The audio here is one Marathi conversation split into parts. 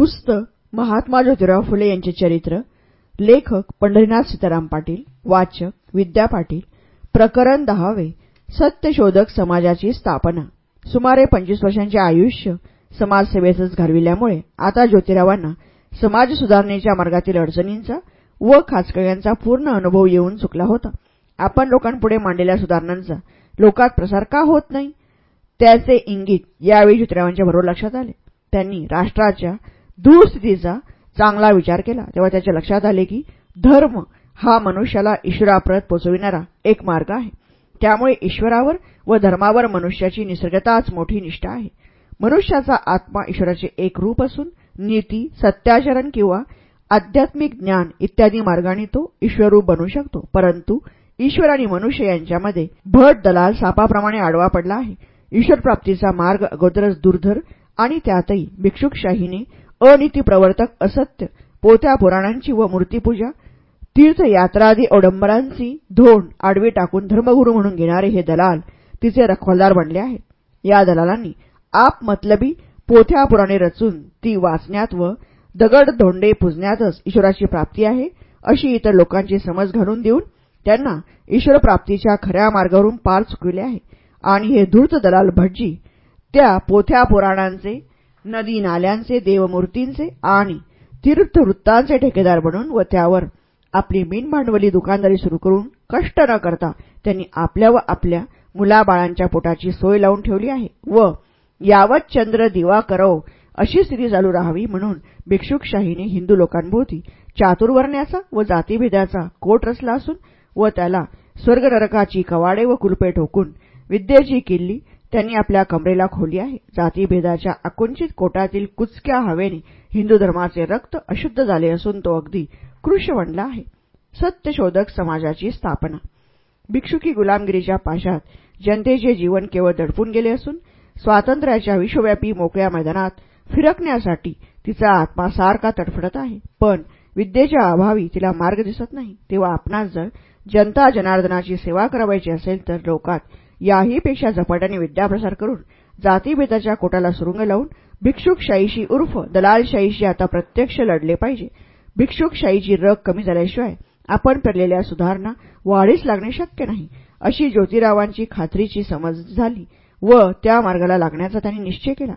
पुस्तक महात्मा ज्योतिराव फुले यांचे चरित्र लेखक पंढरीनाथ सीताराम पाटील वाचक विद्या पाटील प्रकरण दहावे सत्यशोधक समाजाची स्थापना. सुमारे पंचवीस वर्षांचे आयुष्य समाजसेवेतच घालविल्यामुळे आता ज्योतिरावांना समाज सुधारणेच्या मार्गातील अडचणींचा व खाचकळ्यांचा पूर्ण अनुभव येऊन चुकला होता. आपण लोकांपुढे मांडलेल्या सुधारणांचा लोकात प्रसार का होत नाही? त्याचे इंगित यावेळी ज्योतिरावांच्या बरोबर लक्षात आले. त्यांनी राष्ट्राच्या दूरस्थितीचा चांगला विचार केला. तेव्हा त्याच्या लक्षात आले की धर्म हा मनुष्याला ईश्वराप्रत पोचविणारा एक मार्ग आहे. त्यामुळे ईश्वरावर व धर्मावर मनुष्याची निसर्गताच मोठी निष्ठा आहे. मनुष्याचा आत्मा ईश्वराचे एक रूप असून नीती सत्याचरण किंवा आध्यात्मिक ज्ञान इत्यादी मार्गाने तो ईश्वरूप बनू शकतो. परंतु ईश्वर आणि मनुष्य यांच्यामध्ये भट दलाल सापाप्रमाणे आडवा पडला आहे. ईश्वरप्राप्तीचा मार्ग अगोदरच दुर्धर आणि त्यातही भिक्षुकशाहीने अनिती प्रवर्तक असत्य. पोथ्या पुराणांची व मूर्तीपूजा तीर्थयात्रादी अवडंबरांची धोंड आडवी टाकून धर्मगुरू म्हणून घेणारे हे दलाल तिचे रखवालदार बनले आहेत. या दलालांनी आप मतलबी पोथ्या पुराणे रचून ती वाचण्यात व दगड धोंडे पुजण्यातच ईश्वराची प्राप्ती आहे अशी इतर लोकांची समज घालून देऊन त्यांना ईश्वरप्राप्तीच्या खऱ्या मार्गावरून पार चुकविले आहे. आणि हे धूर्त दलाल भटजी त्या पोथ्या पुराणांचे नदी नाल्यांचे देवमूर्तींचे आणि तीर्थवृत्तांचे ठेकेदार बनून व त्यावर आपली बिनभांडवली दुकानदारी सुरू करून कष्ट न करता त्यांनी आपल्या व आपल्या मुलाबाळांच्या पोटाची सोय लावून ठेवली आहे. व यावत चंद्र दिवा करव अशी स्थिती चालू राहावी म्हणून भिक्षुकशाहीने हिंदू लोकांभोवती चातुर्वर्ण्याचा व जातीभेदाचा कोट रचला असून व त्याला स्वर्ग नरकाची कवाडे व कुलपे ठोकून विद्येची किल्ली त्यांनी आपल्या कमरेला खोली आहे. जातीभेदाच्या आकुंचित कोटातील कुचक्या हवेने हिंदू धर्माचे रक्त अशुद्ध झाले असून तो अगदी कृश बनला आहे. सत्यशोधक समाजाची स्थापना. भिक्षुकी गुलामगिरीच्या पाशात जनतेचे जीवन केवळ दडपून गेले असून स्वातंत्र्याच्या विश्वव्यापी मोकळ्या मैदानात फिरकण्यासाठी तिचा आत्मा सारखा तडफडत आहे. पण विद्येच्या अभावी तिला मार्ग दिसत नाही. तेव्हा आपणास जर जनता जनार्दनाची सेवा करावायची असेल तर लोकात याहीपेक्षा झपाट्याने विद्याप्रसार करून जातीभेदाच्या कोटाला सुरुंग लावून भिक्षुकशाहीशी उर्फ दलालशाहीशी आता प्रत्यक्ष लढले पाहिजे. भिक्षुकशाहीची रग कमी झाल्याशिवाय आपण पेरलेल्या सुधारणा वाढीस लागणे शक्य नाही अशी ज्योतिरावांची खात्रीची समज झाली व त्या मार्गाला लागण्याचा त्यांनी निश्चय केला.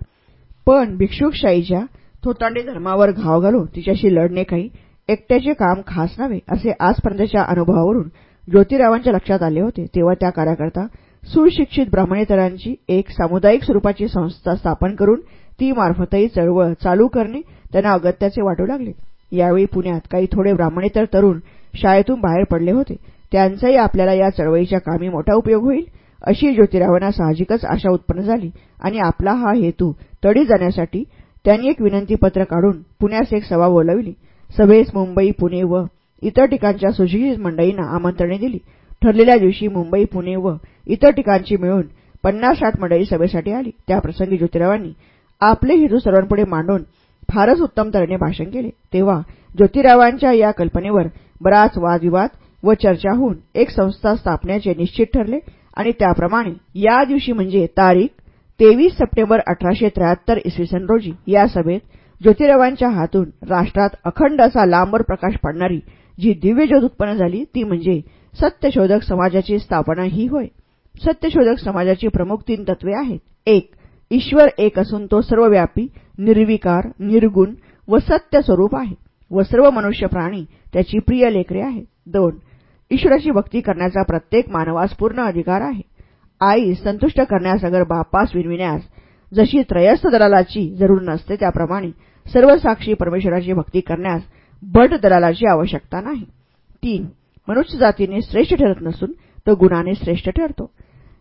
पण भिक्षुकशाहीच्या थोतांडी धर्मावर घाव घालून तिच्याशी लढणे काही एकट्याचे काम खास नव्हे असे आजपर्यंतच्या अनुभवावरून ज्योतिरावांच्या लक्षात आले होते. तेव्हा त्या कार्याकरता सुशिक्षित ब्राह्मणेतरांची एक सामुदायिक स्वरूपाची संस्था स्थापन करून ती मार्फतही चळवळ चालू करणे त्यांना अगत्याचे वाटू लागले. यावेळी पुण्यात काही थोडे ब्राह्मणेतर तरुण शाळेतून बाहेर पडले होते. त्यांचाही आपल्याला या चळवळीच्या कामी मोठा उपयोग होईल अशी ज्योतिरावांना साहजिकच आशा उत्पन्न झाली आणि आपला हा हेतू तडी जाण्यासाठी त्यांनी एक विनंतीपत्र काढून पुण्यास एक सभा बोलावली. सभेस मुंबई पुणे व इतर ठिकाणच्या सुशिक्षित मंडळींना आमंत्रणे दिली. ठरलेल्या दिवशी मुंबई पुणे व इतर ठिकाणची मिळून पन्नास साठ मंडळी सभेसाठी आली. त्याप्रसंगी ज्योतिरावांनी आपले हेतू सर्वांपुढे मांडून फारच उत्तम तऱ्हेने भाषण केले. तेव्हा ज्योतिरावांच्या या कल्पनेवर बराच वादविवाद व चर्चा होऊन एक संस्था स्थापण्याचे निश्चित ठरले आणि त्याप्रमाणे या दिवशी म्हणजे तारीख तेवीस सप्टेंबर अठराशे त्र्याहत्तर इसवी सन रोजी या सभेत ज्योतिरावांच्या हातून राष्ट्रात अखंड असा लांबर प्रकाश पाडणारी जी दिव्य ज्योत उत्पन्न झाली ती म्हणजे सत्यशोधक समाजाची स्थापना ही होय. सत्यशोधक समाजाची प्रमुख तीन तत्वे आहेत. एक ईश्वर एक असून तो सर्वव्यापी निर्विकार निर्गुण व सत्य स्वरूप आहे व सर्व मनुष्य प्राणी त्याची प्रिय लेकरे आहेत. दोन ईश्वराची भक्ती करण्याचा प्रत्येक मानवास पूर्ण अधिकार आहे. आई संतुष्ट करण्यास अगर बापास विनविण्यास जशी त्रयस्थ दलालाची जरूर नसते त्याप्रमाणे सर्वसाक्षी परमेश्वराची भक्ती करण्यास भट दलालाची आवश्यकता नाही. तीन मनुष्य जातीने श्रेष्ठ ठरत नसून तो गुणाने श्रेष्ठ ठरतो.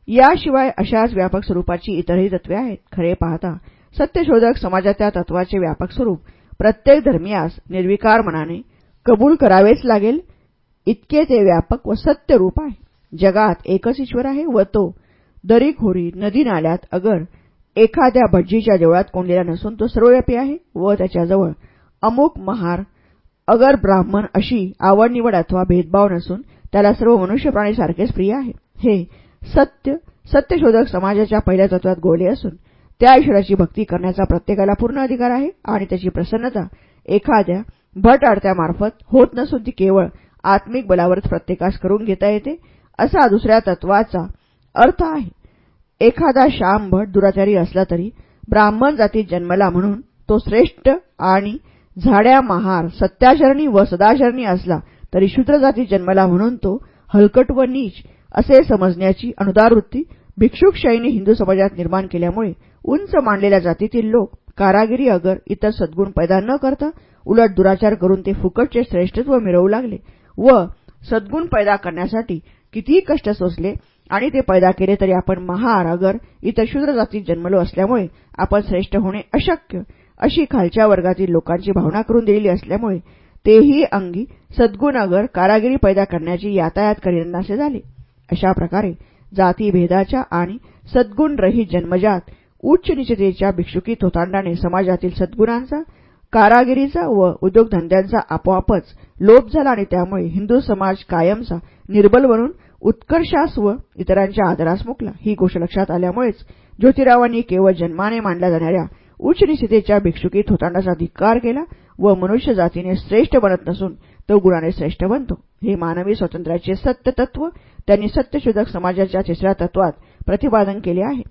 याशिवाय अशाच व्यापक स्वरूपाची इतरही तत्वे आहेत. खरे पाहता सत्यशोधक समाजाच्या तत्वाचे व्यापक स्वरूप प्रत्येक धर्मीयास निर्विकार मनाने कबूल करावेच लागेल. इतके ते व्यापक व सत्य रूप आहे. जगात एकच ईश्वर आहे व तो दरीखोरी नदी नाल्यात अगर एखाद्या भटजीच्या देवळात कोंडलेला नसून तो सर्वव्यापी आहे व त्याच्याजवळ अमुक महार अगर ब्राह्मण अशी आवड निवड अथवा भेदभाव नसून त्याला सर्व मनुष्य प्राणी सारखेच प्रिय आहे हे सत्य सत्यशोधक समाजाच्या पहिल्या तत्वात गोले असून त्या ईश्वराची भक्ती करण्याचा प्रत्येकाला पूर्ण अधिकार आहे आणि त्याची प्रसन्नता एखाद्या भट आडत्यामार्फत होत नसून ती केवळ आत्मिक बलावरच प्रत्येकास करून घेता येते असा दुसऱ्या तत्वाचा अर्थ आहे. एखादा श्याम भट दुराचारी असला तरी ब्राह्मण जातीत जन्मला म्हणून तो श्रेष्ठ आणि झाड्या महार सत्याचरणी व सदाचरणी असला तरी शूद्र जातीत जन्मला म्हणून तो हलकट व नीच असे समजण्याची अनुदारवृत्ती भिक्षुकशाहीने हिंदू समाजात निर्माण केल्यामुळे उंच मांडलेल्या जातीतील लोक कारागिरी अगर इतर सद्गुण पैदा न करता उलट दुराचार करून ते फुकटचे श्रेष्ठत्व मिळवू लागले व सद्गुण पैदा करण्यासाठी कितीही कष्ट सोसले आणि ते पैदा केले तरी आपण महार अगर इतर शूद्र जातीत जन्मलो असल्यामुळे आपण श्रेष्ठ होणे अशक्य अशी खालच्या वर्गातील लोकांची भावना करून दिलेली असल्यामुळे तेही अंगी सद्गुणागर कारागिरी पैदा करण्याची यातायात करीनासे झाले. अशा प्रकारे जातीभेदाच्या आणि सद्गुणरहित जन्मजात उच्च निचतेच्या भिक्षुकी थोतांडाने समाजातील सद्गुणांचा कारागिरीचा व उद्योगधंद्यांचा आपोआपच लोप झाला आणि त्यामुळे हिंदू समाज कायमचा निर्बल बनून उत्कर्षास व इतरांच्या आदरास मुकला. ही गोष्ट लक्षात आल्यामुळेच ज्योतिरावांनी केवळ जन्माने मांडल्या जाणाऱ्या उच्च निश्चितेच्या भिक्षुकीत होतांडाचा धिक्कार केला व मनुष्य जातीने श्रेष्ठ बनत नसून तो गुणाने श्रेष्ठ बनतो. हे मानवी स्वातंत्र्याचे सत्य तत्व त्यांनी सत्यशोधक समाजाच्या तिसऱ्या तत्वात प्रतिपादन केले आहे.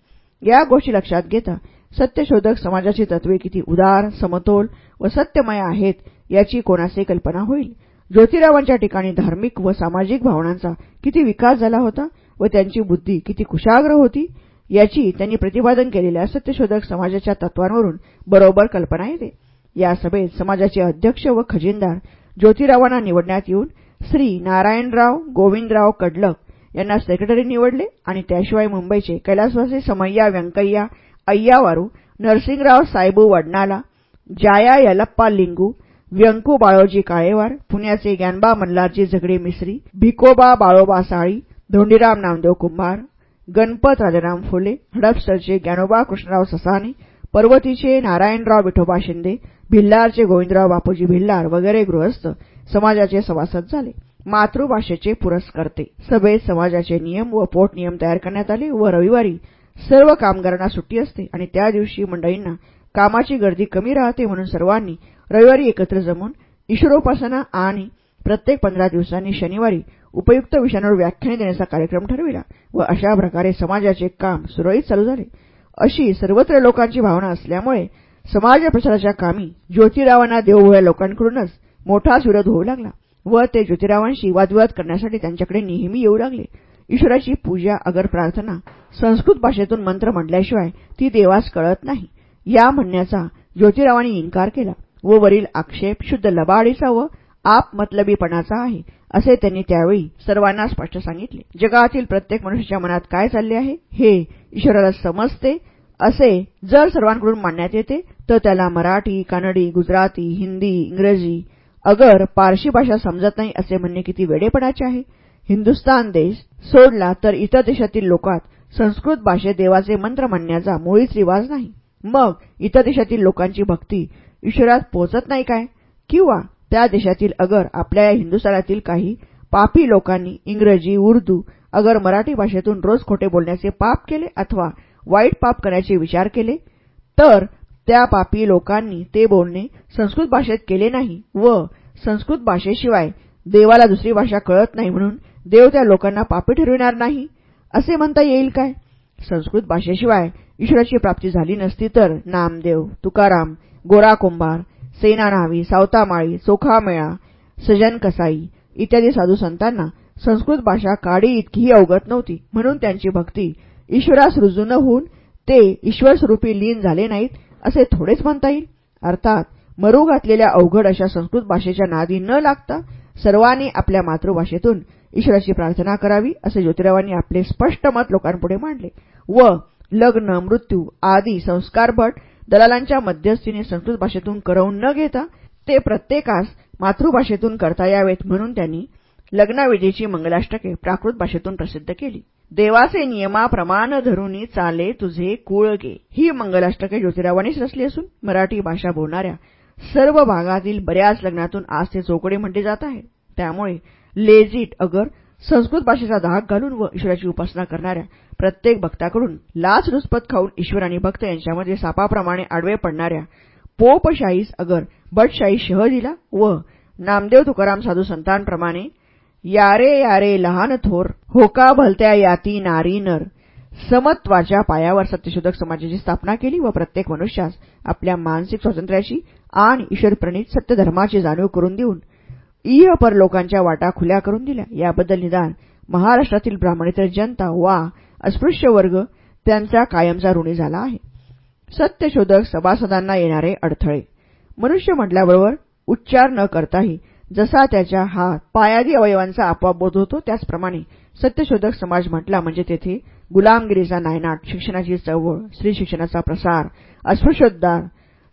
या गोष्टी लक्षात घेता सत्यशोधक समाजाची तत्वे किती उदार समतोल व सत्यमय आहेत याची कोणासे कल्पना होईल. ज्योतिरावांच्या ठिकाणी धार्मिक व सामाजिक भावनांचा किती विकास झाला होता व त्यांची बुद्धी किती कुशाग्र होती याची त्यांनी प्रतिपादन केलेल्या सत्यशोधक समाजाच्या तत्वांवरून बरोबर कल्पना येते. या सभेत समाजाचे अध्यक्ष व खजिनदार ज्योतिरावांना निवडण्यात येऊन श्री नारायणराव गोविंदराव कडलक यांना सेक्रेटरी निवडले आणि त्याशिवाय मुंबईचे कैलासवासी समय्या व्यंकय्या अय्यावारू नरसिंगराव सायबू वडनाला जाया यलप्पा लिंगू व्यंकू बाळोजी काळेवार पुण्याचे ग्यानबा मल्हारजी झगडे मिश्री भिकोबा बाळोबा साळी धोंडीराम नामदेव कुंभार गणपत राजाराम फुले हडपसरचे ज्ञानोबा कृष्णराव ससानी पर्वतीचे नारायणराव विठोबा शिंदे भिल्लारचे गोविंदराव बापूजी भिल्लार वगैरे गृहस्थ समाजाचे सभासद झाले. मातृभाषेचे पुरस्कर्ते. सभेत समाजाचे नियम व पोटनियम तयार करण्यात आले व रविवारी सर्व कामगारांना सुट्टी असते आणि त्या दिवशी मंडळींना कामाची गर्दी कमी राहते म्हणून सर्वांनी रविवारी एकत्र जमून ईश्वरोपासना आणि प्रत्येक पंधरा दिवसांनी शनिवारी उपयुक्त विषयांवर व्याख्याने देण्याचा कार्यक्रम ठरविला व अशा प्रकारे समाजाचे काम सुरळीत चालू झाले. अशी सर्वत्र लोकांची भावना असल्यामुळे समाज प्रसाराच्या कामी ज्योतिरावांना देवभोळ्या लोकांकडूनच मोठाच विरोध होऊ लागला व ते ज्योतिरावांशी वादविवाद करण्यासाठी त्यांच्याकडे नेहमी येऊ लागले. ईश्वराची पूजा अगर प्रार्थना संस्कृत भाषेतून मंत्र म्हटल्याशिवाय ती देवास कळत नाही. या म्हणण्याचा ज्योतिरावांनी इन्कार केला व वरील आक्षेप शुद्ध लबाडीचा व आपमतलबीपणाचा आहे असे त्यांनी त्यावेळी सर्वांना स्पष्ट सांगितले. जगातील प्रत्येक मनुष्याच्या मनात काय चालले आहे? हे ईश्वराला समजते. असे जर सर्वांकडून मांडण्यात येते तर त्याला मराठी कानडी गुजराती हिंदी इंग्रजी अगर पारशी भाषा समजत नाही असे म्हणणे किती वेडेपणाचे आहे. हिंदुस्तान देश सोडला तर इतर देशातील लोकात संस्कृत भाषेत देवाचे मंत्र म्हणण्याचा मुळीच रिवाज नाही. मग इतर देशातील लोकांची भक्ती ईश्वरात पोहोचत नाही काय? किंवा त्या देशातील अगर आपल्या या हिंदुस्थानातील काही पापी लोकांनी इंग्रजी उर्दू अगर मराठी भाषेतून रोज खोटे बोलण्याचे पाप केले अथवा वाईट पाप करण्याचे विचार केले तर त्या पापी लोकांनी ते बोलणे संस्कृत भाषेत केले नाही व संस्कृत भाषेशिवाय देवाला दुसरी भाषा कळत नाही म्हणून देव त्या लोकांना पापी ठरविणार नाही असे म्हणता येईल काय? संस्कृत भाषेशिवाय ईश्वराची प्राप्ती झाली नसती तर नामदेव तुकाराम गोरा कुंभार सेना न्हावी सावतामाळी चोखामेळा सजन कसाई इत्यादी साधू संतांना संस्कृत भाषा काडी इतकीही अवगत नव्हती. म्हणून त्यांची भक्ती ईश्वरास रुजू न होऊन ते ईश्वरस्वरूपी लीन झाले नाहीत असे थोडेच म्हणता येईल. अर्थात मरू घातलेल्या अवघड अशा संस्कृत भाषेच्या नादी न लागता सर्वांनी आपल्या मातृभाषेतून ईश्वराची प्रार्थना करावी असे ज्योतिरावांनी आपले स्पष्ट मत लोकांपुढे मांडले. व लग्न मृत्यू आदी संस्कारभट दलालांच्या मध्यस्थीने संस्कृत भाषेतून करवून न घेता ते प्रत्येकास मातृभाषेतून करता यावेत म्हणून त्यांनी लग्नाविधीची मंगलाष्टके प्राकृत भाषेतून प्रसिद्ध केली. देवाचे नियमाप्रमाण धरुनी चाले तुझे कुळगे ही मंगलाष्टके ज्योतिरावांनीच रचली असून मराठी भाषा बोलणाऱ्या सर्व भागातील बऱ्याच लग्नातून आज ते चोकडे म्हटले जात आहे त्यामुळे लेझिट अगर संस्कृत भाषेचा धाक घालून व ईश्वराची उपासना करणाऱ्या प्रत्येक भक्ताकडून लाच रुचपत खाऊन ईश्वर आणि भक्त यांच्यामध्ये सापाप्रमाणे आडवे पडणाऱ्या पोपशाहीस अगर बटशाही शह दिला व नामदेव तुकाराम साधू संतांप्रमाणे यारे यारे लहान थोर होका भलत्या याती नारी नर समत्वाच्या पायावर सत्यशोधक समाजाची स्थापना केली व प्रत्येक मनुष्यास आपल्या मानसिक स्वातंत्र्याची आणि ईश्वरप्रणित सत्यधर्माची जाणीव करून देऊन इह लोकांच्या वाटा खुल्या करून दिल्या. याबद्दल निदान महाराष्ट्रातील ब्राह्मणेतर जनता वा अस्पृश्य वर्ग त्यांचा कायमचा ऋणी झाला आहे. सत्यशोधक सभासदांना येणारे अडथळे. मनुष्य म्हटल्याबरोबर उच्चार न करताही जसा त्याच्या हात पायादी अवयवांचा आपोआप बोध होतो त्याचप्रमाणे सत्यशोधक समाज म्हटला म्हणजे तेथे गुलामगिरीचा नायनाट शिक्षणाची चळवळ स्त्री शिक्षणाचा प्रसार अस्पृश्योद्धार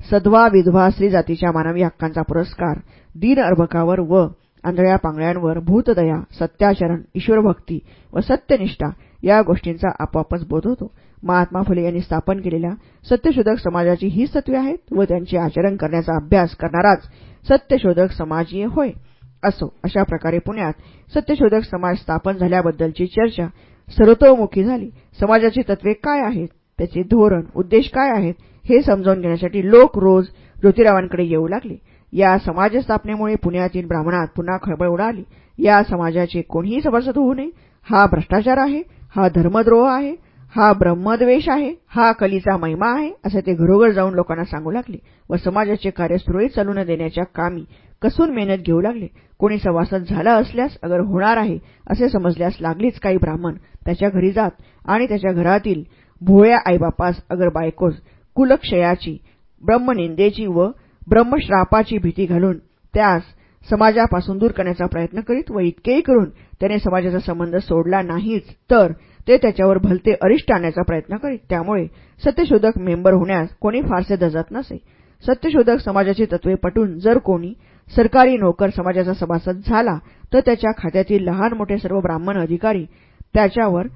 सद्वा विधवा स्त्री जातीच्या मानवी हक्कांचा पुरस्कार दीन अर्भकावर व आंधळ्या पांगळ्यांवर भूतदया सत्याचरण ईश्वरभक्ती व सत्यनिष्ठा या गोष्टींचा आपोआपच बोध होतो. महात्मा फुले यांनी स्थापन केलेल्या सत्यशोधक समाजाची ही तत्वे आहेत व त्यांचे आचरण करण्याचा अभ्यास करणाराच सत्यशोधक समाजीय होय असो अशा प्रकारे पुण्यात सत्यशोधक समाज स्थापन झाल्याबद्दलची चर्चा सर्वतोमुखी झाली. समाजाची तत्वे काय आहेत? त्याचे धोरण उद्देश काय आहेत? हे समजावून घेण्यासाठी लोक रोज ज्योतिरावांकडे येऊ लागले. या समाजस्थापनेमुळे पुण्यातील ब्राह्मणात पुन्हा खळबळ उडाली. या समाजाचे कोणीही सभासद होऊ नये. हा भ्रष्टाचार आहे हा धर्मद्रोह आहे हा ब्रह्मद्वेष आहे हा कलीचा महिमा आहे असे ते घरोघर जाऊन लोकांना सांगू लागले व समाजाचे कार्य सुरळीत चालू न देण्याच्या कामी कसून मेहनत घेऊ लागले. कोणी सभासद झाला असल्यास अगर होणार आहे असे समजल्यास लागलीच काही ब्राह्मण त्याच्या घरी जात आणि त्याच्या घरातील भोळ्या आईबापास अगर बायकोस कुलक्षयाची ब्रह्मनिंदेची व ब्रह्मश्रापाची भीती घालून त्यास समाजापासून दूर करण्याचा प्रयत्न करीत व इतकेही करून त्याने समाजाचा संबंध सोडला नाहीच तर ते त्याच्यावर भलते अरिष्ट आणण्याचा प्रयत्न करीत. त्यामुळे सत्यशोधक मेंबर होण्यास कोणी फारसे दजत नसे. सत्यशोधक समाजाची तत्वे पटून जर कोणी सरकारी नोकर समाजाचा सभासद झाला तर त्याच्या खात्यातील लहान मोठे सर्व ब्राह्मण अधिकारी त्याच्यावर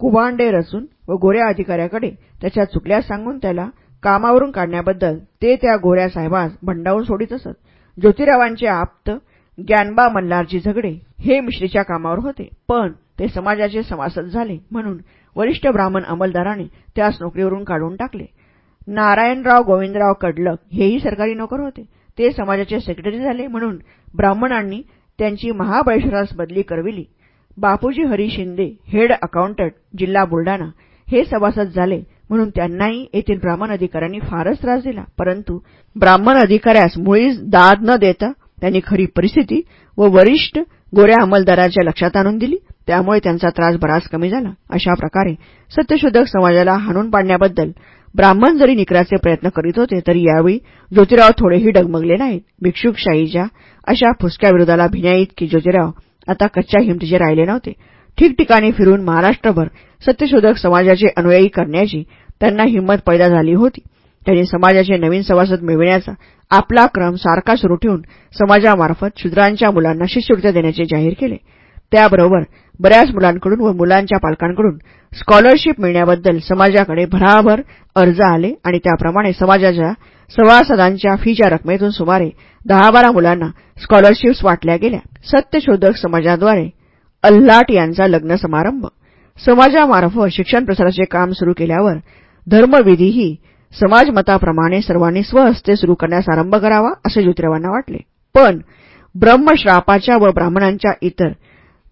कुभांडे रचून व गोऱ्या अधिकाऱ्याकडे त्याच्या चुकल्या सांगून त्याला कामावरून काढण्याबद्दल ते त्या गोऱ्या साहेबास भंडावून सोडित असत. ज्योतिरावांचे आप्त ग्यानबा मल्हारजी झगडे हे मिश्रीच्या कामावर होते. पण ते समाजाचे सभासद झाले म्हणून वरिष्ठ ब्राह्मण अंमलदाराने त्यास नोकरीवरून काढून टाकले. नारायणराव गोविंदराव कडलक हेही सरकारी नोकर होते. ते समाजाचे सेक्रेटरी झाले म्हणून ब्राह्मणांनी त्यांची महाबळेश्वरास बदली करविली. बापूजी हरी शिंदे हेड अकाउंटंट जिल्हा बुलढाणा हे सभासद झाले म्हणून त्यांनाही येथील ब्राह्मण अधिकाऱ्यांनी फारच त्रास दिला. परंतु ब्राह्मण अधिकाऱ्यास मुळीच दाद न देता त्यांनी खरी परिस्थिती व वरिष्ठ गोऱ्या अंमलदाराच्या लक्षात आणून दिली. त्यामुळे त्यांचा त्रास बराच कमी झाला. अशा प्रकारे सत्यशोधक समाजाला हाणून पाडण्याबद्दल ब्राह्मण जरी निकराचे प्रयत्न करीत होते तरी यावेळी ज्योतिराव थोडेही डगमगले नाहीत. भिक्षुकशाहीच्या अशा फुसक्याविरोधाला विरोधाला भिण्याइतकी ज्योतिराव आता कच्च्या हिमतीचे राहिले नव्हते. ठिकठिकाणी फिरून महाराष्ट्रभर सत्यशोधक समाजाचे अनुयायी करण्याची त्यांना हिंमत पैदा झाली होती. त्यांनी समाजाचे नवीन सभासद मिळविण्याचा आपला क्रम सारखा सुरू ठेवून समाजामार्फत शूद्रांच्या मुलांना शिष्यवृत्त्या देण्याचे जाहीर केले. त्याबरोबर बऱ्याच मुलांकडून व मुलांच्या पालकांकडून स्कॉलरशिप मिळण्याबद्दल समाजाकडे भराभर अर्ज आले आणि त्याप्रमाणे समाजाच्या सभासदांच्या फीच्या रकमेतून सुमारे दहा बारा मुलांना स्कॉलरशिप्स वाटल्या गेल्या. सत्यशोधक समाजाद्वारे अल्लाट यांचा लग्न समारंभ समाजामार्फत शिक्षण प्रसाराचे काम सुरू केल्यावर धर्मविधीही समाजमताप्रमाणे सर्वांनी स्वहस्ते सुरू करण्यास आरंभ करावा असे ज्योतिरावांना वाटले. पण ब्रह्मश्रापाच्या व ब्राह्मणांच्या इतर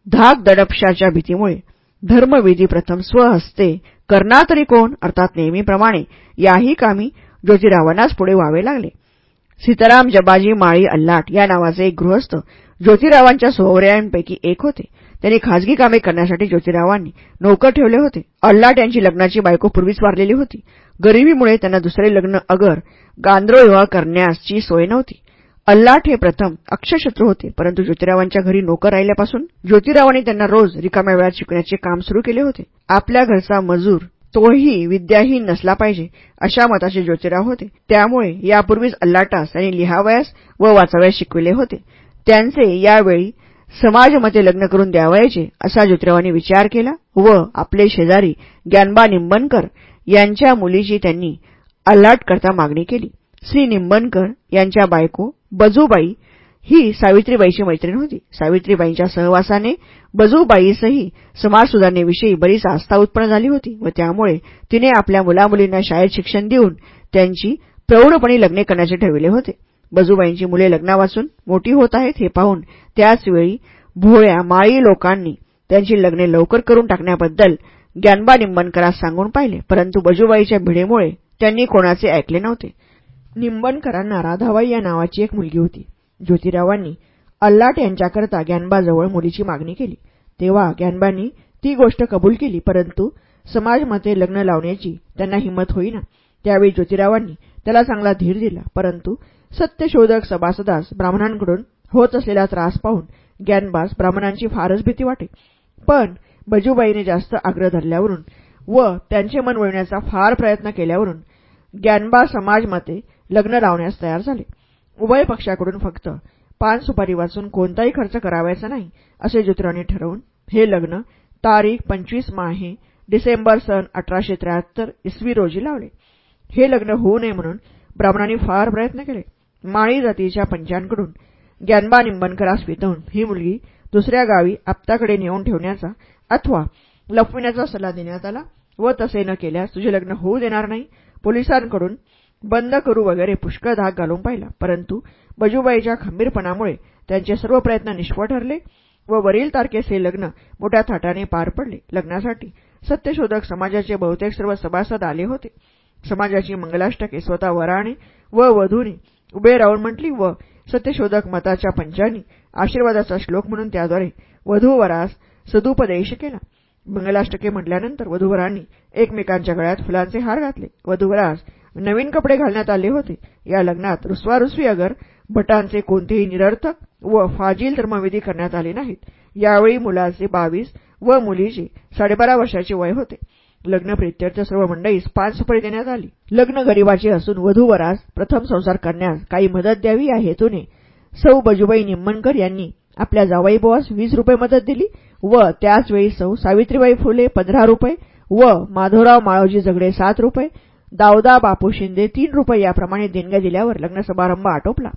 धाक दडपशाच्या भीतीमुळे धर्मविधी प्रथम स्वहस्ते करणार तरी कोण? अर्थात नेहमीप्रमाणे याही कामी ज्योतिरावांनाच पुढे व्हावे लागले. सीताराम जबाजी माळी अल्लाट या नावाचे एक गृहस्थ ज्योतिरावांच्या सोहऱ्यांपैकी एक होते. त्यांनी खाजगी कामे करण्यासाठी ज्योतिरावांनी नोकर ठेवले होते. अल्लाट यांची लग्नाची बायको पूर्वीच वारलेली होती. गरिबीमुळे त्यांना दुसरे लग्न अगर गांधर्व करण्याची सोय नव्हती. अल्लाट हे प्रथम अक्षशत्रू होते परंतु ज्योतिरावांच्या घरी नोकर राहिल्यापासून ज्योतिरावांनी त्यांना रोज रिकाम्या वेळात शिकण्याचे काम सुरू केले होते. आपल्या घरचा मजूर तोही विद्याहीन नसला पाहिजे अशा मताचे ज्योतिराव होते. त्यामुळे यापूर्वीच अल्लाटास त्यांनी लिहावयास व वाचावयास शिकविले होते. त्यांचे यावेळी समाजमते लग्न करून द्यावयाचे असा ज्योतिरावांनी विचार केला व आपले शेजारी ग्यानबा निंबनकर यांच्या मुलीची त्यांनी अल्लाट करता मागणी केली. श्री निंबनकर यांच्या बायको बजूबाई ही सावित्रीबाईची मैत्रीण होती. सावित्रीबाईंच्या सहवासाने बजूबाईसही समाज सुधारणेविषयी बरीच आस्था उत्पन्न झाली होती व त्यामुळे तिने आपल्या मुलामुलींना शाळेत शिक्षण देऊन त्यांची प्रौढपणी लग्ने करण्याचे ठरविले होते. बजूबाईंची मुले लग्नावाचून मोठी होत आहेत हे पाहून त्याचवेळी भोळ्या माळी लोकांनी त्यांची लग्ने लवकर करून टाकण्याबद्दल ज्ञानबा निंबनकरास सांगून पाहिले. परंतु बजूबाईच्या भिडेमुळे त्यांनी कोणाचे ऐकले नव्हते. निंबनकरांना राधाबाई या नावाची एक मुलगी होती. ज्योतिरावांनी अल्लाट यांच्याकरता ज्ञानबाजवळ मुलीची मागणी केली. तेव्हा ज्ञानबांनी ती गोष्ट कबूल केली परंतु समाजमते लग्न लावण्याची त्यांना हिंमत होईना. त्यावेळी ज्योतिरावांनी त्याला चांगला धीर दिला परंतु सत्यशोधक सभासदास ब्राह्मणांकडून होत असलेला त्रास पाहून ग्यानबास ब्राह्मणांची फारच भीती वाटे. पण बजूबाईने जास्त आग्रह धरल्यावरून व त्यांचे मन वळण्याचा फार प्रयत्न केल्यावरून ग्यानबा समाजमते लग्न लावण्यास तयार झाले. उभय पक्षाकडून फक्त पान सुपारी वाचून कोणताही खर्च करावायचा नाही असे ज्योतिरावांनी ठरवून हे लग्न तारीख पंचवीस माहे डिसेंबर सन अठराशे त्र्याहत्तर इसवी रोजी लावले. हे लग्न होऊ नये म्हणून ब्राह्मणांनी फार प्रयत्न केले. माळी जातीच्या पंचांकडून ग्यानबा निंबनकरास वितवून ही मुलगी दुसऱ्या गावी आपताकडे नेऊन ठेवण्याचा अथवा लपविण्याचा सल्ला देण्यात आला व तसे न केल्यास तुझे लग्न होऊ देणार नाही. पोलिसांकडून बंद करू वगैरे पुष्कळ धाक घालून पाहिला. परंतु बजूबाईच्या खंबीरपणामुळे त्यांचे सर्व प्रयत्न निष्फळ ठरले व वरील तारखेस हे लग्न मोठ्या थाटाने पार पडले. लग्नासाठी सत्यशोधक समाजाचे बहुतेक सर्व सभासद आले होते. समाजाची मंगलाष्टके स्वतः वराने व वधूने उभे राहून म्हटली व सत्यशोधक मताच्या पंचांनी आशीर्वादाचा श्लोक म्हणून त्याद्वारे वधूवरास सदुपदेश केला. मंगलाष्टके म्हटल्यानंतर वधूवरांनी एकमेकांच्या गळ्यात फुलांचे हार घातले. वधूवरास नवीन कपडे घालण्यात आले होते. या लग्नात रुसवारुसवी अगर भटांचे कोणतेही निरर्थक व फाजील धर्मविधी करण्यात आले नाहीत. यावेळी मुलाचे बावीस व मुलीचे साडेबारा वर्षाचे वय होते. लग्न प्रित्यर्थ सर्व मंडळीस पाच सुपारी देण्यात आली. लग्न गरीबाचे असून वधूवरास प्रथम संसार करण्यास काही मदत द्यावी या हेतूने सौ बजूबाई निम्मनकर यांनी आपल्या जावाईबोवास वीस रुपये मदत दिली व त्याचवेळी सौ सावित्रीबाई फुले पंधरा रुपये व माधवराव माळोजी झगडे सात रुपये दावदा बापू शिंदे तीन रुपये याप्रमाणे देणग्या दिल्यावर लग्न समारंभ आटोपला.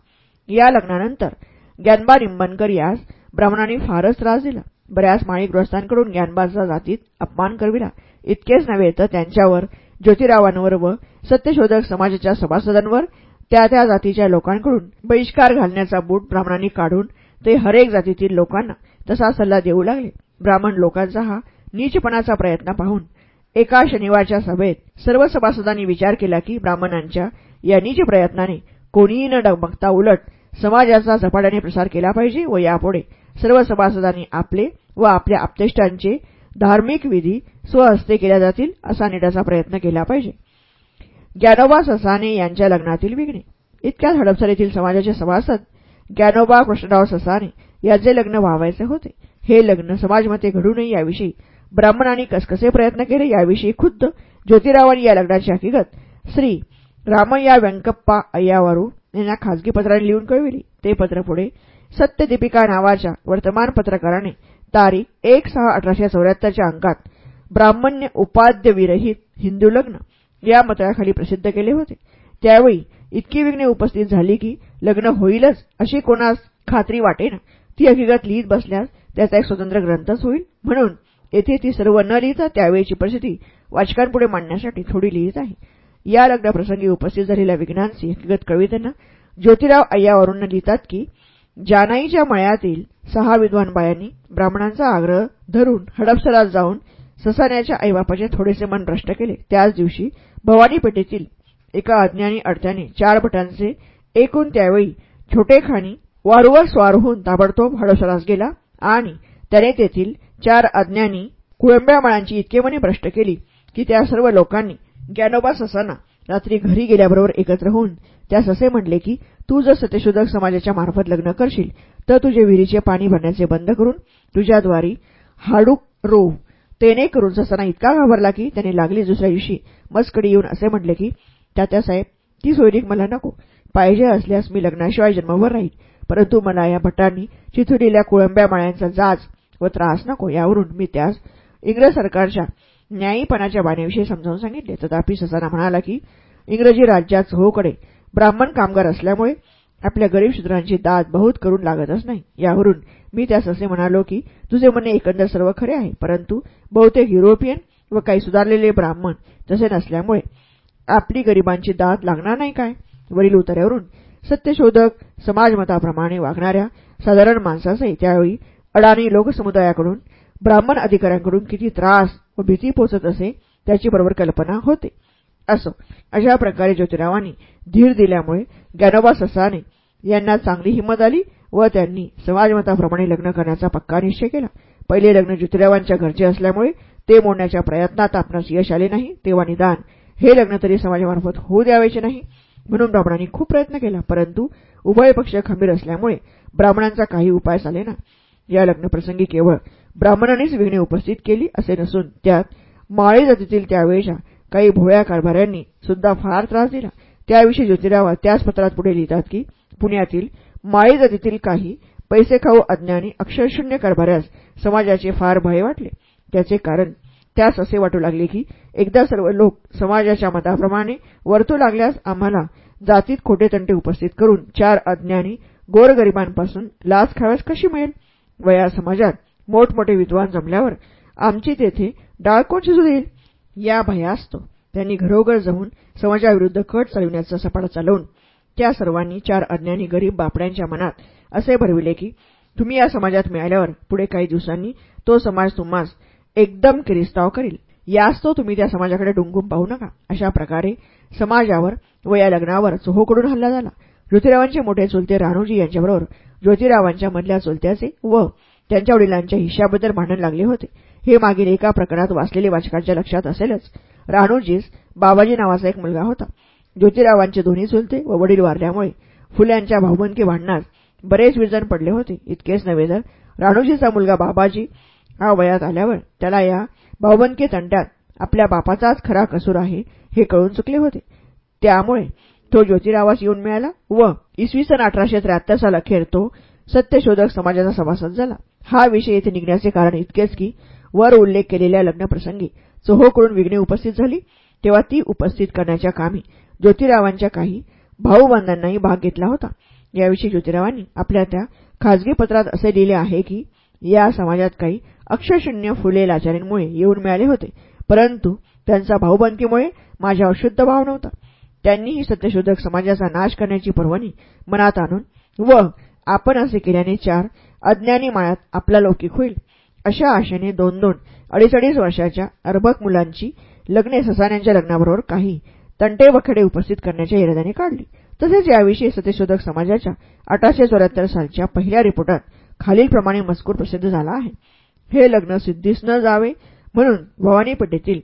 या लग्नानंतर ग्यानबा निंबनकर यास ब्राह्मणांनी फारच त्रास दिला. बऱ्याच माळीग्रस्तांकडून ज्ञानबाचा जातीत अपमान करविला. इतकेच नव्हे तर त्यांच्यावर ज्योतिरावांवर व सत्यशोधक समाजाच्या सभासदांवर त्या त्या जातीच्या लोकांकडून बहिष्कार घालण्याचा बूट ब्राह्मणांनी काढून ते हरेक जातीतील लोकांना तसा सल्ला देऊ लागले. ब्राह्मण लोकांचा हा नीचपणाचा प्रयत्न पाहून एका शनिवारच्या सभेत सर्व सभासदांनी विचार केला की ब्राह्मणांच्या या नीच प्रयत्नाने कोणीही न डगमगता उलट समाजाचा झपाट्याने प्रसार केला पाहिजे व यापुढे सर्व सभासदांनी आपले व आपल्या आपतेष्टांचे धार्मिक विधी स्वहस्ते केल्या जातील असा नेण्याचा प्रयत्न केला पाहिजे. ज्ञानोबा ससाने यांच्या लग्नातील विघ्ने. इतक्याच हडपसर समाजाचे सभासद ज्ञानोबा कृष्णराव ससाने याचे लग्न व्हावायचे होते. हे लग्न समाजमते घडू नये याविषयी ब्राह्मणांनी कसकसे प्रयत्न केले याविषयी खुद्द ज्योतिरावांनी या लग्नाची हकीकत श्री रामय्या व्यंकप्पा अय्यावारू यांना खाजगी पत्राने लिहून कळविली. ते पत्र पुढे सत्यदीपिका नावाच्या वर्तमानपत्रकाराने तारीख एक सहा अठराशे चौऱ्याहत्तरच्या अंकात ब्राह्मण्य उपाद्यविरहित हिंदू लग्न या मत्राखाली प्रसिद्ध केले होते. त्यावेळी इतकी विघ्ने उपस्थित झाली की लग्न होईलच अशी कोणास खात्री वाटेना. ती हकीकत लिहित बसल्यास त्याचा एक स्वतंत्र ग्रंथच होईल. म्हणून येथे ती सर्व न लिहिता त्यावेळीची परिस्थिती वाचकांपुढे मांडण्यासाठी थोडी लिहित आहे. या लग्नप्रसंगी उपस्थित झालेल्या विघ्नांची हकीकत कवितांना ज्योतिराव अय्यावरून लिहितात की जानाईच्या मळ्यातील सहा विद्वान बायांनी ब्राह्मणांचा आग्रह धरून हडपसरात जाऊन ससाण्याच्या आईबापाचे थोडेसे मन भ्रष्ट केले. त्याच दिवशी भवानी पेठेतील एका अज्ञानी अडत्याने चार भटांचे एकूण त्यावेळी छोटेखानी वारूवर स्वार होऊन ताबडतोब हडपसरास गेला आणि त्याने तेथील चार अज्ञानी कुळंब्या मळांची इतके मने भ्रष्ट केली की त्या सर्व लोकांनी ज्ञानोबा ससाना रात्री घरी गेल्याबरोबर एकत्र होऊन त्यास असे म्हटले की तू जर सत्यशोधक समाजाच्या मार्फत लग्न करशील तर तुझे विहिरीचे पाणी भरण्याचे बंद करून तुझ्याद्वारी हाडूक रोव. तेने करून ससाना इतका घाबरला की त्याने लागली दुसऱ्या दिवशी मस्कडी येऊन असे म्हटले की तात्यासाहेब ती सोयरीक मला नको. पाहिजे असल्यास मी लग्नाशिवाय जन्मभर राहील परंतु मला या भटांनी चिथुडलेल्या कुळंब्या माळ्यांचा जाज व त्रास नको. यावरून मी त्यास इंग्रज सरकारच्या न्यायीपणाच्या बाणेविषयी समजावून सांगितले. तथापि ससाना म्हणाला की इंग्रजी राज्यात होकडे ब्राह्मण कामगार असल्यामुळे आपल्या गरीब शूद्रांची दाद बहुत करून लागतच नाही. यावरून मी त्यास असे म्हणालो की तुझे म्हणणे एकंदर सर्व खरे आहे परंतु बहुतेक युरोपियन व काही सुधारलेले ब्राह्मण तसे नसल्यामुळे आपली गरिबांची दाद लागणार नाही काय? वरील उतऱ्यावरून सत्यशोधक समाजमताप्रमाणे वागणाऱ्या साधारण माणसासही त्यावेळी अडाणी लोकसमुदायाकडून ब्राह्मण अधिकाऱ्यांकडून किती त्रास व भीती पोचत असे त्याची बरोबर कल्पना होते. असो अशा प्रकारे ज्योतिरावांनी धीर दिल्यामुळे ज्ञानोबा ससाने यांना चांगली हिंमत आली व त्यांनी समाजमताप्रमाणे लग्न करण्याचा पक्का निश्चय केला. पहिले लग्न ज्योतिरावांच्या घरचे असल्यामुळे ते मोडण्याच्या प्रयत्नात आपणास यश आले नाही तेव्हा निदान हे लग्न तरी समाजामार्फत होऊ द्यावायचे नाही म्हणून ब्राह्मणांनी खूप प्रयत्न केला. परंतु उभय पक्ष खंबीर असल्यामुळे ब्राह्मणांचा काही उपाय झाले ना. या लग्नप्रसंगी केवळ ब्राह्मणांनीच विघ्ने उपस्थित केली असे नसून त्यात माळी जातीतील त्यावेळच्या काही भोळ्या कारभाऱ्यांनी सुद्धा फार त्रास दिला. त्याविषयी ज्योतिराव त्याच पत्रात पुढे लिहितात की पुण्यातील माळी जातीतील काही पैसे खाऊ अज्ञानी अक्षरशून्य कारभाऱ्यास समाजाचे फार भय वाटले. त्याचे कारण त्यास असे वाटू लागले की एकदा सर्व लोक समाजाच्या मताप्रमाणे वर्तू लागल्यास आम्हाला जातीत खोटे तंटे उपस्थित करून चार अज्ञानी गोरगरिबांपासून लाच खाव्यास कशी मिळेल? व या समाजात मोठमोठे विद्वान जमल्यावर आमची तेथे डाळ कोण शिजू देईल या भयास्तो त्यांनी घरोघर जाऊन समाजाविरुद्ध कट चालविण्याचा सपाडा चालवून त्या सर्वांनी चार अज्ञानी गरीब बापड्यांच्या मनात असे भरविले की तुम्ही या समाजात मिळाल्यावर पुढे काही दिवसांनी तो समाज तुम्हास एकदम किरिस्ताव करील. यास तुम्ही त्या समाजाकडे डुंगून पाहू नका. अशा प्रकारे समाजावर व या लग्नावर चोहोकडून हल्ला झाला. ज्योतिरावांचे मोठे चुलते राणूजी यांच्याबरोबर ज्योतिरावांच्या मधल्या चुलत्याचे व त्यांच्या वडिलांच्या हिश्याबद्दल भांडण लागले होते. हे मागील एका प्रकरणात वाचलेले वाचकांच्या लक्षात असेलच. राणूजीस बाबाजी नावाचा एक मुलगा होता. ज्योतिरावांचे दोन्ही चुलते व वडील वारल्यामुळे फुल्यांच्या भाऊबंदकी भांडणास बरेच विजन पडले होते. इतकेच नव्हे तर राणूजीचा मुलगा बाबाजी हा वयात आल्यावर त्याला या भाऊबंदकी तंट्यात आपल्या बापाचाच खरा कसूर आहे हे कळून चुकले होते. त्यामुळे तो ज्योतिरावास येऊन मिळाला व इसवी सन अठराशे त्र्याहत्तर साल अखेर तो सत्यशोधक समाजाचा सभासद झाला. हा विषय येथे निघण्याचे कारण इतकेच की वर उल्लेख केलेल्या लग्नप्रसंगी चोहोकडून विघ्ने उपस्थित झाली. तेव्हा ती उपस्थित करण्याच्या कामी ज्योतिरावांच्या काही भाऊबांधांनाही भाग घेतला होता. याविषयी ज्योतिरावांनी आपल्या त्या खाजगी पत्रात असे लिहिले आहे की या समाजात काही अक्षरशून्य फुले लाचारींमुळे येऊन मिळाले होते. परंतु त्यांचा भाऊबंदकीमुळे माझ्या अशुद्ध भाव नव्हता. त्यांनीही सत्यशोधक समाजाचा नाश करण्याची पर्वणी मनात आणून व आपण असे केल्याने चार अज्ञानी माळ्यात आपला लौकिक होईल. अशा आशेने दोन दोन अडीच अडीच वर्षाच्या अर्भक मुलांची लग्ने ससाण्यांच्या लग्नाबरोबर काही तंटे वखडे उपस्थित करण्याच्या इराद्याने काढली. तसेच याविषयी सत्यशोधक समाजाच्या अठराशे चौऱ्याहत्तर सालच्या पहिल्या रिपोर्टात खालीलप्रमाणे मजकूर प्रसिद्ध झाला आहे. हे लग्न सिद्धीस न जावे म्हणून भवानीपेठेतील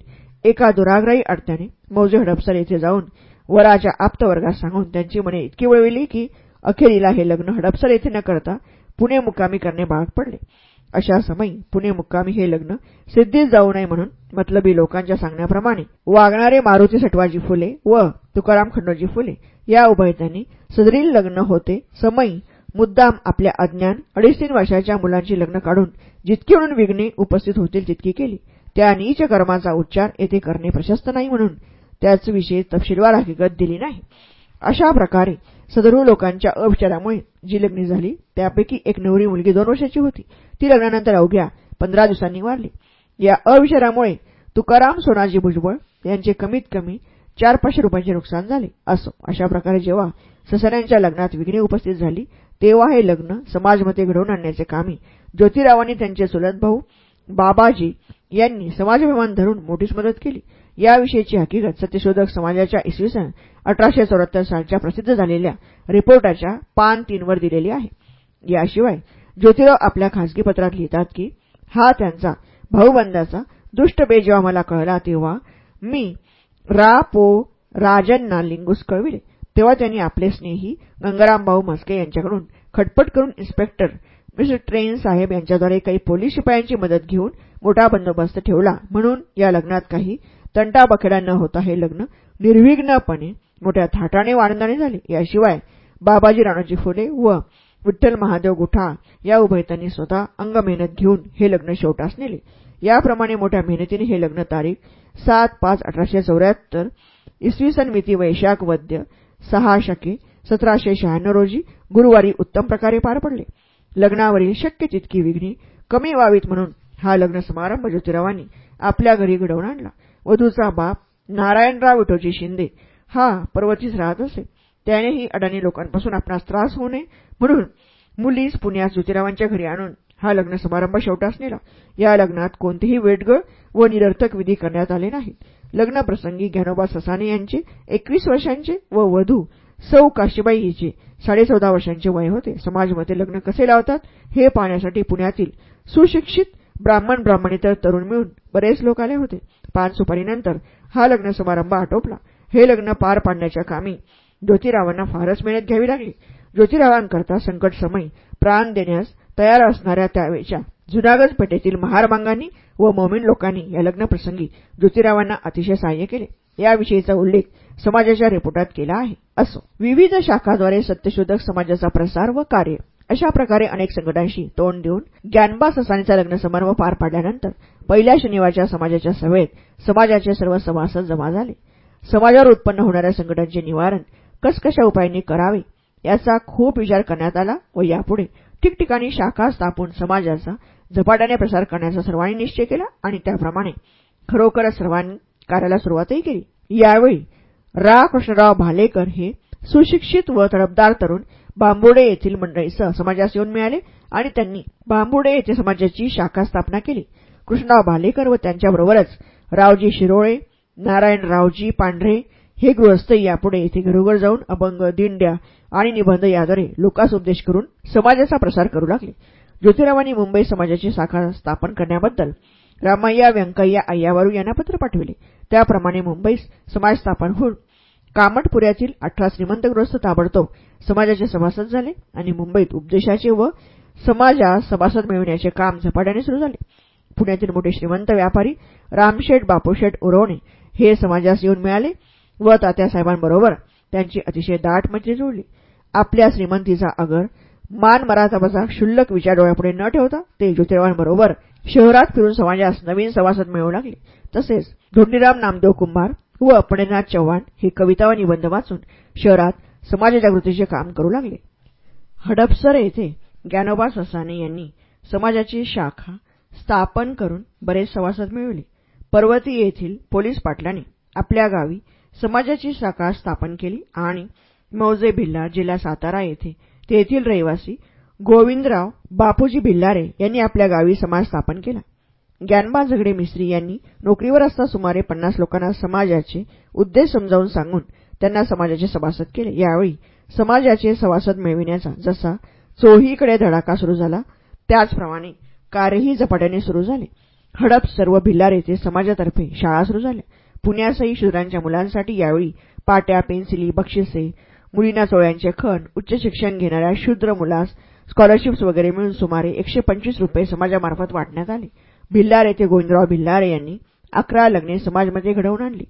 एका दुराग्राही अडत्याने मौजे हडपसर येथे जाऊन वराच्या आप्तवर्गात सांगून त्यांची मने इतकी वळविली की अखेरीला हे लग्न हडपसर येथे न करता पुणे मुक्कामी करणे भाग पडले. अशा समयी पुणे मुक्कामी हे लग्न सिद्धीस जाऊ नये म्हणून मतलबी लोकांच्या सांगण्याप्रमाणे वागणारे मारुती सटवाजी फुले व तुकाराम खंडोजी फुले या उभयतांनी सदरील लग्न होते समयी मुद्दाम आपल्या अज्ञान अडीच तीन वर्षाच्या मुलांची लग्न काढून जितकी म्हणून विघ्ने उपस्थित होतील तितकी केली. त्या नीच कर्माचा उच्चार येथे करणे प्रशस्त नाही म्हणून त्याच विषयी तपशीलवार हकीकत दिली नाही. अशा प्रकारे सदरू लोकांच्या अविचारामुळे जी लग्नी झाली त्यापैकी एक नवरी मुलगी दोन वर्षाची होती. ती लग्नानंतर अवघ्या पंधरा दिवसांनी वारली. या अविचारामुळे तुकाराम सोनाजी भुजबळ यांचे कमीत कमी चार पाचशे रुपयांचे नुकसान झाले. असो अशा प्रकारे जेव्हा ससऱ्यांच्या लग्नात विघ्ने उपस्थित झाली तेव्हा हे लग्न समाजमते घडवून आणण्याचे कामी ज्योतिरावांनी त्यांचे चुलत भाऊ बाबाजी यांनी समाजभिमान धरून मोठीच मदत केली. याविषयीची हकीकत सत्यशोधक समाजाच्या इसवी सन अठराशे चौऱ्याहत्तर सालच्या प्रसिद्ध झालेल्या रिपोर्टाच्या पान तीनवर दिलेली आहे. याशिवाय ज्योतिराव आपल्या खासगी पत्रात लिहितात की हा त्यांचा भाऊबंदाचा दुष्ट बे जेव्हा मला कळला तेव्हा मी रा पो राजन्ना लिंगूस कळविले. तेव्हा त्यांनी आपले स्नेही गंगारामभाऊ म्हस्के यांच्याकडून खटपट करून इन्स्पेक्टर मिस्टर ट्रेन साहेब यांच्याद्वारे काही पोलीस शिपायांची मदत घेऊन मोठा बंदोबस्त ठेवला. म्हणून या लग्नात काही तंटाबखेडा न होता हे लग्न. निर्विघ्नपणे मोठ्या थाटाने व आनंदाने झाले. याशिवाय बाबाजी राणाजी फुले व विठ्ठल महादेव गुठा या उभयतांनी स्वतः अंग मेहनत घेऊन हे लग्न शेवटास नेले. याप्रमाणे मोठ्या मेहनतीने हे लग्न तारीख सात पाच अठराशे चौऱ्याहत्तर इसवी सन मिती वैशाख वद्य सहा शके सतराशे शहाण्णव रोजी गुरुवारी उत्तम प्रकारे पार पडले. लग्नावरील शक्य तितकी विघ्नी कमी व्हावीत म्हणून हा लग्न समारंभ ज्योतिरावांनी आपल्या घरी घडवून आणला. वधूचा बाप नारायणराव विठोजी शिंदे. हा पर्वतीच राहत असे. त्यानेही अडाणी लोकांपासून आपणास त्रास होऊ नये म्हणून मुलीस पुण्यास ज्योतिरावांच्या घरी आणून हा लग्न समारंभ शेवटास नेला. या लग्नात कोणतेही वेटगळ व निरर्थक विधी करण्यात आले नाहीत. लग्नप्रसंगी ज्ञानोबा ससाने यांचे एकवीस वर्षांचे व वधू सौ काशीबाई हिचे साडेचौदा वर्षांचे वय होते. समाजमध्ये लग्न कसे लावतात हे पाहण्यासाठी पुण्यातील सुशिक्षित ब्राह्मण ब्राह्मणेतर तरुण मिळून बरेच लोक आले होते. पान सुपारीनंतर हा लग्न समारंभ आटोपला. हे लग्न पार पाडण्याच्या कामी ज्योतिरावांना फारच मेहनत घ्यावी लागली. ज्योतिरावांकरता संकट समय प्राण देण्यास तयार असणाऱ्या त्यावेळच्या जुनागज पेठेतील महारबांगांनी व मोमीन लोकांनी या लग्नप्रसंगी ज्योतिरावांना अतिशय सहाय्य केले. याविषयीचा उल्लेख समाजाच्या रिपोर्टात केला आहे. असो विविध शाखाद्वारे सत्यशोधक समाजाचा प्रसार व कार्य अशा प्रकारे अनेक संकटांशी तोंड देऊन ज्ञानबा ससानीचा लग्न समारंभ पार पाडल्यानंतर पहिल्या शनिवारच्या समाजाच्या सभेत समाजाचे सर्व सभासद जमा झाले. समाजावर उत्पन्न होणाऱ्या संकटांचे निवारण कसकशा उपायांनी करावे याचा खूप विचार करण्यात आला व यापुढे ठिकठिकाणी शाखा स्थापून समाजाचा झपाट्याने प्रसार करण्याचा सर्वांनी निश्चय केला आणि त्याप्रमाणे खरोखरच सर्वांनी कार्याला सुरुवातही केली. यावेळी रा कृष्णराव भालेकर हे सुशिक्षित व तडफदार तरुण बांबुडे येथील मंडळीसह समाजास येऊन मिळाले आणि त्यांनी बांबुडे येथे समाजाची शाखा स्थापना केली. कृष्णराव भालेकर व त्यांच्याबरोबरच रावजी शिरोळे नारायणरावजी पांढरे हे गृहस्थ यापुढे येथे घरोघर जाऊन अभंग दिंड्या आणि निबंध याद्वारे लोकास उपदेश करून समाजाचा प्रसार करू लागले. ज्योतिरावांनी मुंबई समाजाची शाखा स्थापन करण्याबद्दल रामय्या व्यंकय्या अय्यावरू यांना पत्र पाठविले. त्याप्रमाणे मुंबईस समाज स्थापन होऊन कामटपुऱ्यातील अठरा श्रीमंत ताबडतोब समाजाचे सभासद झाले आणि मुंबईत उपदेशाचे व समाजास सभासद मिळविण्याचे काम झपाट्याने सुरू झाले. पुण्यातील मोठे श्रीमंत व्यापारी रामशेठ बापूशेठ उरवणे हे समाजास येऊन मिळाले व तात्यासाहेबांबरोबर त्यांची अतिशय दाट मैत्री जुळली. आपल्या श्रीमंतीचा अगर मान मराचा बसा क्षुल्लक विचार डोळ्यापुढे न ठेवता ते ज्योतिरावांबरोबर शहरात फिरून समाजास नवीन सभासद मिळवू लागले. तसेच धोंडीराम नामदेव कुंभार व अपडेनाथ चव्हाण हे कविता व निबंध वाचून शहरात समाजजागृतीचे काम करू लागले. हडपसर येथे ज्ञानोबा ससाने यांनी समाजाची शाखा स्थापन करून बरेच सभासद मिळवले. पर्वती येथील पोलीस पाटलांनी आपल्या गावी समाजाची शाखा स्थापन केली आणि मौजे भिल्लार जिल्हा सातारा येथे तेथील रहिवासी गोविंदराव बापूजी भिल्लारे यांनी आपल्या गावी समाज स्थापन केला. ज्ञानबा झगडे मिस्त्री यांनी नोकरीवर असता सुमारे पन्नास लोकांना समाजाचे उद्देश समजावून सांगून त्यांना समाजाचे सभासद केले. यावेळी समाजाचे सभासद मिळविण्याचा जसा चोहीकडे धडाका सुरू झाला त्याचप्रमाणे कार्यही झपाट्याने सुरू झाले. हडप सर्व भिल्लार येथे समाजातर्फे शाळा सुरू झाल्या. पुण्यासही शूद्रांच्या मुलांसाठी यावेळी पाट्या पेन्सिली बक्षिसे मुलींना चोळ्यांचे खण उच्च शिक्षण घेणाऱ्या शूद्र मुलास स्कॉलरशिप्स वगैरे मिळून सुमारे एकशे पंचवीस रुपये समाजामार्फत वाटण्यात आले. भिल्लार येथे गोविंदराव भिल्लारे यांनी अकरा लग्ने समाजमध्ये घडवून आणली.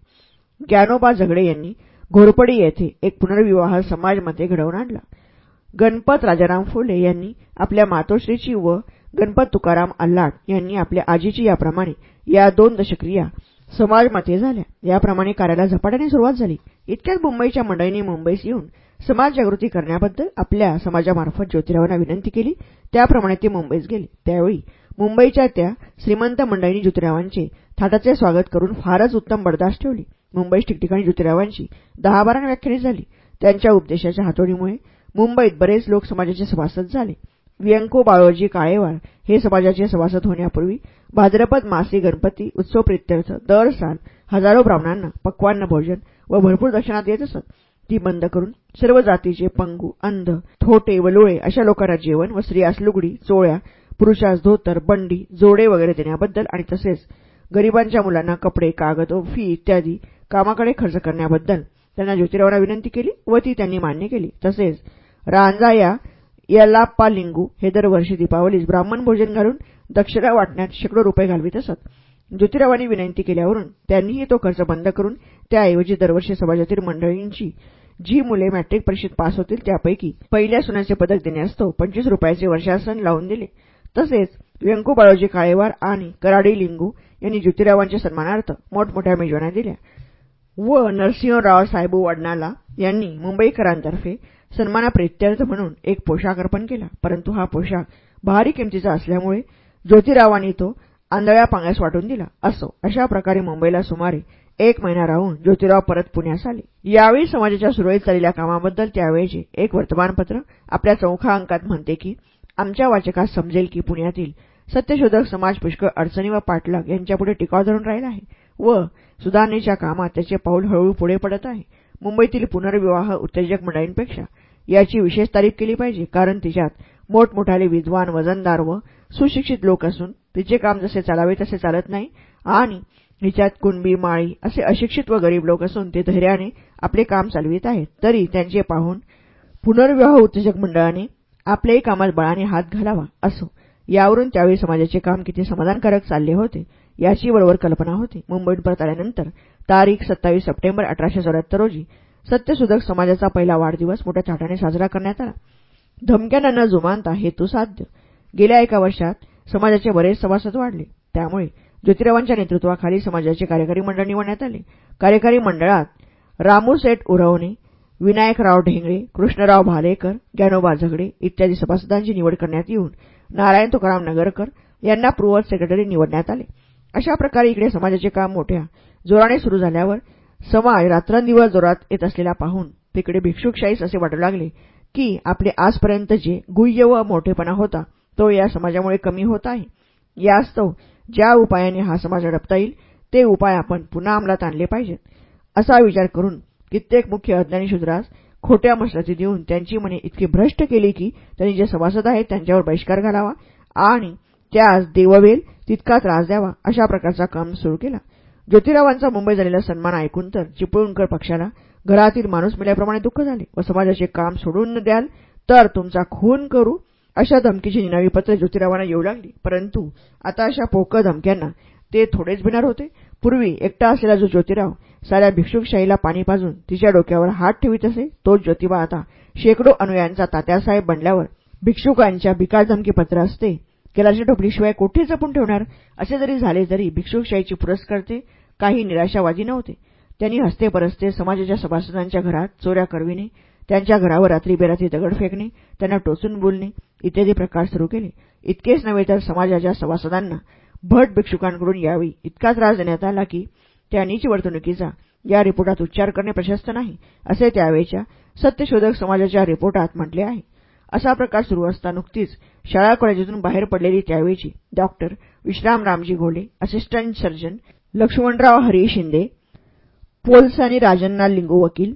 ज्ञानोबा झगडे यांनी घोरपडी येथे एक पुनर्विवाह समाजमध्ये घडवून आणला. गणपत राजाराम फुले यांनी आपल्या मातोश्रीची व गणपत तुकाराम अल्लाट यांनी आपल्या आजीची याप्रमाणे या दोन दशक्रिया समाजमाते झाल्या. याप्रमाणे कार्याला झपाट्याने सुरुवात झाली. इतक्यात मुंबईच्या मंडळींनी मुंबईस येऊन समाज जागृती करण्याबद्दल आपल्या समाजामार्फत ज्योतिरावांना विनंती केली. त्याप्रमाणे ते मुंबईस गेले. त्यावेळी मुंबईच्या त्या श्रीमंत मंडळींनी ज्योतिरावांचे थाटाचे स्वागत करून फारच उत्तम बडदास्त ठेवली. मुंबईत ठिकठिकाणी ज्योतिरावांची दहा बारा व्याख्याने झाली. त्यांच्या उपदेशाच्या हातोडीमुळे मुंबईत बरेच लोक समाजाचे सभासद झाले. व्यंको बाळोजी काळेवार हे समाजाचे सभासद होण्यापूर्वी भाद्रपद मासी गणपती उत्सव प्रित्यर्थ दर साल हजारो ब्राह्मणांना पक्वान्न भोजन व भरपूर दक्षिणात देत असत. ती बंद करून सर्व जातीचे पंगू अंध थोटे व लोळे अशा लोकांना जेवण व स्त्रियास लुगडी चोळ्या पुरुषास धोतर बंडी जोडे वगैरे देण्याबद्दल आणि तसेच गरिबांच्या मुलांना कपडे कागद व फी इत्यादी कामाकडे खर्च करण्याबद्दल त्यांना ज्योतिरावांना विनंती केली व ती त्यांनी मान्य केली. तसेच रांजा या याला पालिंगू हे दरवर्षी दीपावलीस ब्राह्मण भोजन घालून दक्षिणा वाटण्यात शेकडो रुपये घालवित असत. ज्योतिरावांनी विनंती केल्यावरून त्यांनीही तो खर्च बंद करून त्याऐवजी दरवर्षी समाजातील मंडळींची जी मुले मॅट्रिक परीक्षेत पास होतील त्यापैकी पहिल्या सुनाचे पदक देण्यास पंचवीस रुपयाचे वर्षासन लावून दिले. तसेच व्यंकू बाळोजी काळेवार आणि कराडी लिंगू यांनी ज्योतिरावांच्या सन्मानार्थ मोठमोठ्या मेजवान्या दिल्या. व नरसिंहराव साहेबू वडनाला यांनी मुंबईकरांतर्फे सन्मानाप्रित्यर्थ म्हणून एक पोशाख अर्पण केला. परंतु हा पोशाख भारी किमतीचा असल्यामुळे ज्योतिरावांनी तो आंधळ्या पांगस वाटून दिला. असो अशा प्रकारे मुंबईला सुमारे एक महिना राहून ज्योतिराव परत पुण्यास आले. यावेळी समाजाच्या सुरळीत चाललेल्या कामाबद्दल त्यावेळचे एक वर्तमानपत्र आपल्या चौखा अंकात म्हणते की आमच्या वाचकास समजेल की पुण्यातील सत्यशोधक समाज पुष्कळ अडचणी व पाठलाग यांच्यापुढे टिकाव धरून राहिला आहे व सुधारणेच्या कामात त्याचे पाऊल हळूहळू पुढे पडत आहे. मुंबईतील पुनर्विवाह उत्तेजक मंडळींपेक्षा याची विशेष तारीफ केली पाहिजे कारण तिच्यात मोठमोठाले विद्वान वजनदार व सुशिक्षित लोक असून तिचे काम जसे चालावे तसे चालत नाही आणि हिच्यात कुणबी माळी असे अशिक्षित व गरीब लोक असून ते धैर्याने आपले काम चालवित आहेत. तरी त्यांचे पाहून पुनर्विवाह उत्तेजक मंडळाने आपल्याही कामात बळाने हात घालावा असो. यावरून त्यावेळी समाजाचे काम किती समाधानकारक चालले होते याची बरोबर कल्पना होती. मुंबईत परत आल्यानंतर तारीख सत्तावीस सप्टेंबर अठराशे चौऱ्याहत्तर रोजी सत्यशोधक समाजाचा पहिला वाढदिवस मोठ्या थाटाने साजरा करण्यात आला. धमक्यांना न जुमानता हेतू साध्य. गेल्या एका वर्षात समाजाचे बरेच सभासद वाढले. त्यामुळे ज्योतिरावांच्या नेतृत्वाखाली समाजाचे कार्यकारी मंडळ निवडण्यात आले. कार्यकारी मंडळात रामू सेठ उरवणे विनायकराव ढेंगळे कृष्णराव भालेकर ज्ञानोबा झगडे इत्यादी सभासदांची निवड करण्यात येऊन नारायण तुकाराम नगरकर यांना प्रुव्हर सेक्रेटरी निवडण्यात आले. अशा प्रकारे इकडे समाजाचे काम मोठ्या जोराने सुरू झाल्यावर समाज रात्रंदिवस जोरात येत असलेला पाहून तिकडे भिक्षुकशाहीस असे वाटू लागले की आपले आजपर्यंत जे गुह्य व मोठेपणा होता तो या समाजामुळे कमी होत आहे. यास्तव ज्या उपायाने हा समाज अडपता येईल ते उपाय आपण पुन्हा अंमलात आणले पाहिजेत. असा विचार करून कित्येक मुख्य अज्ञानी शूद्रास खोट्या मसलती देऊन त्यांची मने इतकी भ्रष्ट केली की त्यांनी जे सभासद आहेत त्यांच्यावर बहिष्कार घालावा आणि त्यास देववेल तितका त्रास द्यावा अशा प्रकारचा काम सुरू केला. ज्योतिरावांचा मुंबई झालेला सन्मान ऐकून तर चिपळूणकर पक्षाला घरातील माणूस मिळाल्याप्रमाणे दुःख झाले. व समाजाचे काम सोडून द्याल तर तुमचा खून करू अशा धमकीची निनावी पत्र ज्योतिरावांना येऊ लागली. परंतु आता अशा पोकळ धमक्यांना ते थोडेच भिणार होते. पूर्वी एकटा असलेला जो ज्योतिराव साऱ्या भिक्षुकशाहीला पाणी पाजून तिच्या डोक्यावर हात ठेवीत असे तोच ज्योतिबा आता शेकडो अनुयांचा तात्यासाहेब बनल्यावर भिक्षुकांच्या बिकार धमकी पत्र असते. केलाच्या टोपलीशिवाय कोठे जपून ठेवणार? असे जरी झाले तरी भिक्षुकशाहीची पुरस्कर्ते काही निराशावादी नव्हते. त्यांनी हस्ते परस्ते समाजाच्या सभासदांच्या घरात चोऱ्या करविणे त्यांच्या घरावर रात्री बेरात्री दगड फेकणे त्यांना टोचून बोलणे इत्यादी प्रकार सुरू केले. इतकेच नव्हे तर समाजाच्या सभासदांना भट भिक्षुकांकडून यावी इतका त्रास देण्यात आला की त्या नीच वर्तणुकीचा या रिपोर्टात उच्चार करणे प्रशस्त नाही असे त्यावेळच्या सत्यशोधक समाजाच्या रिपोर्टात म्हटले आहे. असा प्रकार सुरू असता नुकतीच शाळा कॉलेजातून बाहेर पडलेली त्यावेळची doctor Vishram Ramji Ghole assistant surgeon Laxmanrao Hari Shinde Polsani Rajanna Lingu वकील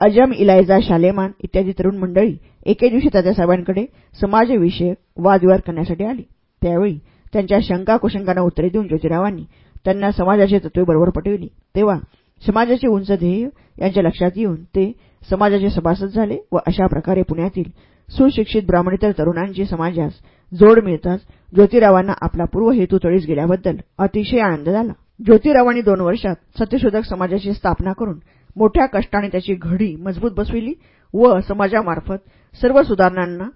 अजम इलायजा शालेमान इत्यादी तरुण मंडळी एके दिवशी तात्यासाहेबांकडे समाजविषयक वादविवाद करण्यासाठी आली. त्यावेळी त्यांच्या शंका कुशंकांना उत्तरे देऊन ज्योतिरावांनी त्यांना समाजाची तत्वे बरोबर पटविली. तेव्हा समाजाचे उंच ध्येय यांच्या लक्षात येऊन ते समाजाचे सभासद झाले व अशा प्रकारे पुण्यातील सुशिक्षित ब्राह्मणेतर तरुणांची समाजास जोड मिळताच ज्योतिरावांना आपला पूर्व हेतू तळीस गेल्याबद्दल अतिशय आनंद झाला. ज्योतिरावांनी दोन वर्षात सत्यशोधक समाजाची स्थापना करून मोठ्या कष्टाने त्याची घडी मजबूत बसविली व समाजामार्फत सर्व सुधारणांना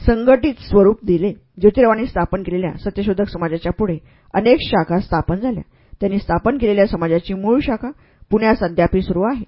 संघटित स्वरूप दिले. ज्योतिरावांनी स्थापन केलेल्या सत्यशोधक समाजाच्या पुढे अनेक शाखा स्थापन झाल्या. त्यांनी स्थापन केलेल्या समाजाची मूळ शाखा पुण्यात अद्यापही सुरू आहे.